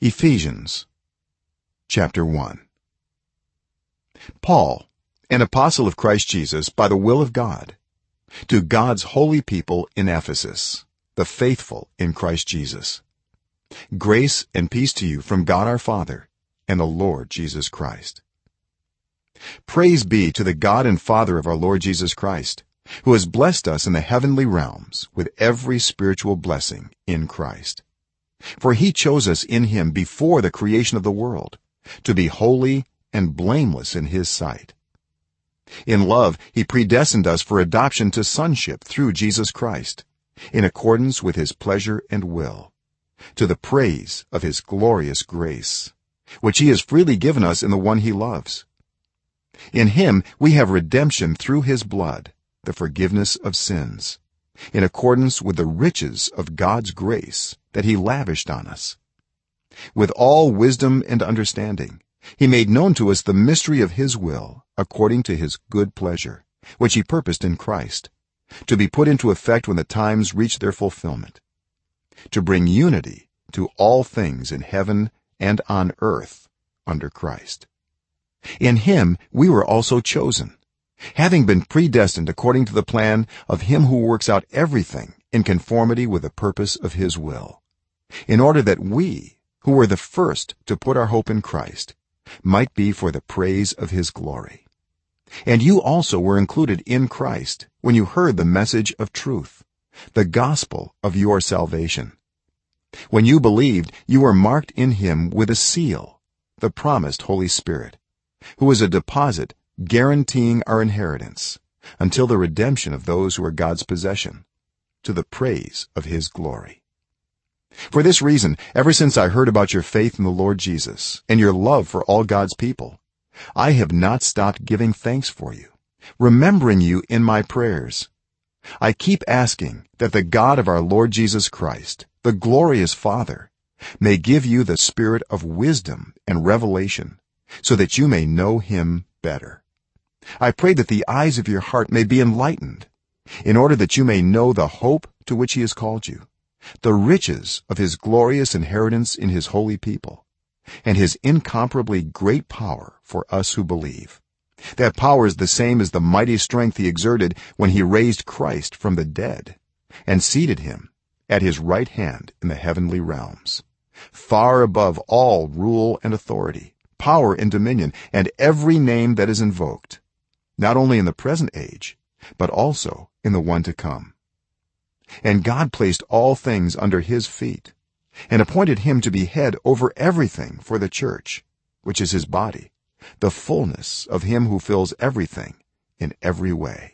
ephesians chapter 1 paul an apostle of christ jesus by the will of god to god's holy people in ephesus the faithful in christ jesus. Grace and peace to you from god our father and the lord jesus christ. Praise be to the god and father of our lord jesus christ who has blessed us in the heavenly realms with every spiritual blessing in christ for he chose us in him before the creation of the world to be holy and blameless in his sight. In love he predestined us for adoption to sonship through Jesus Christ in accordance with his pleasure and will to the praise of his glorious grace which he has freely given us in the one he loves. In him we have redemption through his blood the forgiveness of sins in accordance with the riches of God's grace that he lavished on us. With all wisdom and understanding he made known to us the mystery of his will according to his good pleasure which he purposed in Christ to be put into effect when the times reach their fulfillment to bring unity to all things in heaven and on earth under Christ. In him we were also chosen having been predestined according to the plan of him who works out everything in conformity with the purpose of his will in order that we who were the first to put our hope in Christ might be for the praise of his glory. And you also were included in Christ when you heard the message of truth the gospel of your salvation. When you believed you were marked in him with a seal the promised holy spirit who is a deposit guaranteeing our inheritance until the redemption of those who are God's possession to the praise of his glory for this reason ever since i heard about your faith in the lord jesus and your love for all god's people i have not stopped giving thanks for you remembering you in my prayers. I keep asking that the god of our lord jesus christ the glorious father may give you the spirit of wisdom and revelation so that you may know him better. I pray that the eyes of your heart may be enlightened in order that you may know the hope to which he has called you the riches of his glorious inheritance in his holy people and his incomparably great power for us who believe. That power is the same as the mighty strength he exerted when he raised Christ from the dead and seated him at his right hand in the heavenly realms. Far above all rule and authority power and dominion and every name that is invoked not only in the present age but also in the one to come and god placed all things under his feet and appointed him to be head over everything for the church which is his body the fullness of him who fills everything in every way